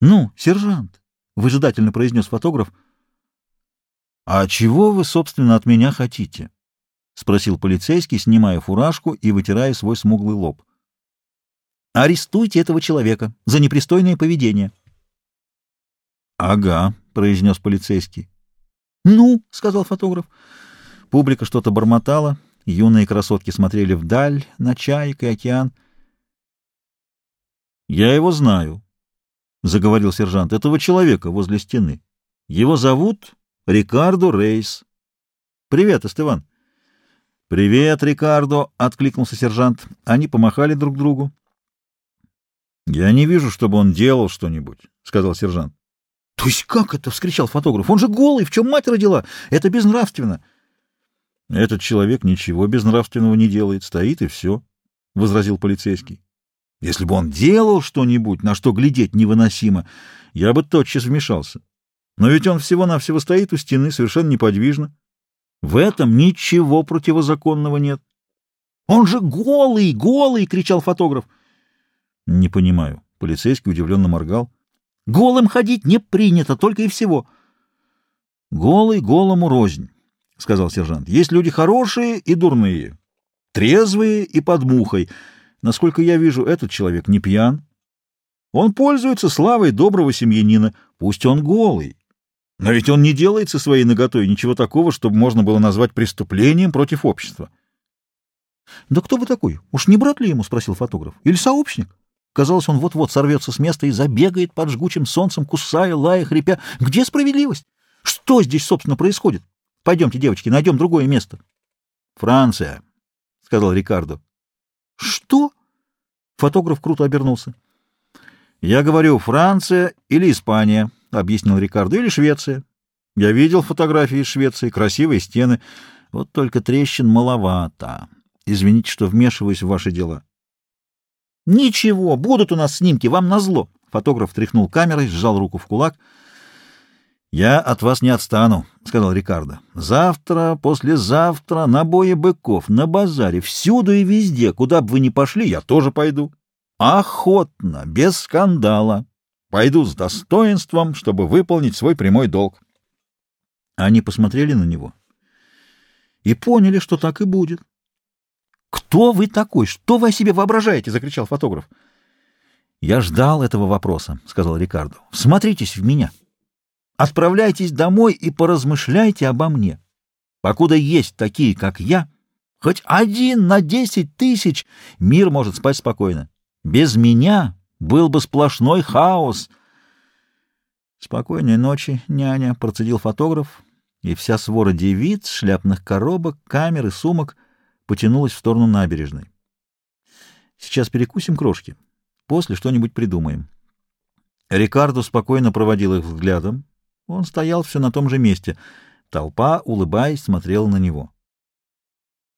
Ну, сержант, — выжидательно произнес фотограф. — А чего вы, собственно, от меня хотите? — спросил полицейский, снимая фуражку и вытирая свой смуглый лоб. — Арестуйте этого человека за непристойное поведение. — Ага, — произнес полицейский. — Ну, — сказал фотограф. Публика что-то бормотала, юные красотки смотрели вдаль, на чаек и океан. — Я его знаю, — заговорил сержант, — этого человека возле стены. Его зовут Рикардо Рейс. — Привет, Эстыван. — Привет, Рикардо, — откликнулся сержант. Они помахали друг другу. — Я не вижу, чтобы он делал что-нибудь, — сказал сержант. — То есть как это? — вскричал фотограф. — Он же голый, в чем мать родила? Это безнравственно. — Этот человек ничего безнравственного не делает, стоит и все, — возразил полицейский. Если бы он делал что-нибудь, на что глядеть невыносимо, я бы тотчас вмешался. Но ведь он всего-навсего стоит у стены, совершенно неподвижно. В этом ничего противозаконного нет. — Он же голый, голый! — кричал фотограф. — Не понимаю. Полицейский удивленно моргал. — Голым ходить не принято, только и всего. — Голый голому рознь, — сказал сержант. — Есть люди хорошие и дурные, трезвые и под мухой — Насколько я вижу, этот человек не пьян. Он пользуется славой доброго семьянина, пусть он голый. Но ведь он не делает со своей наготой ничего такого, чтобы можно было назвать преступлением против общества. — Да кто вы такой? Уж не брат ли ему? — спросил фотограф. — Или сообщник? Казалось, он вот-вот сорвется с места и забегает под жгучим солнцем, кусая, лая, хрипя. Где справедливость? Что здесь, собственно, происходит? Пойдемте, девочки, найдем другое место. — Франция, — сказал Рикардо. «Что?» Фотограф круто обернулся. «Я говорю, Франция или Испания», — объяснил Рикардо, — «или Швеция. Я видел фотографии из Швеции, красивые стены. Вот только трещин маловато. Извините, что вмешиваюсь в ваши дела». «Ничего, будут у нас снимки, вам назло». Фотограф тряхнул камерой, сжал руку в кулак — «Я от вас не отстану», — сказал Рикардо. «Завтра, послезавтра, на бое быков, на базаре, всюду и везде, куда бы вы ни пошли, я тоже пойду. Охотно, без скандала. Пойду с достоинством, чтобы выполнить свой прямой долг». Они посмотрели на него и поняли, что так и будет. «Кто вы такой? Что вы о себе воображаете?» — закричал фотограф. «Я ждал этого вопроса», — сказал Рикардо. «Смотритесь в меня». Отправляйтесь домой и поразмышляйте обо мне. Покуда есть такие, как я, хоть один на десять тысяч, мир может спать спокойно. Без меня был бы сплошной хаос. Спокойной ночи, няня, процедил фотограф, и вся свора девиц, шляпных коробок, камер и сумок потянулась в сторону набережной. Сейчас перекусим крошки, после что-нибудь придумаем. Рикардо спокойно проводил их взглядом, он стоял все на том же месте. Толпа, улыбаясь, смотрела на него.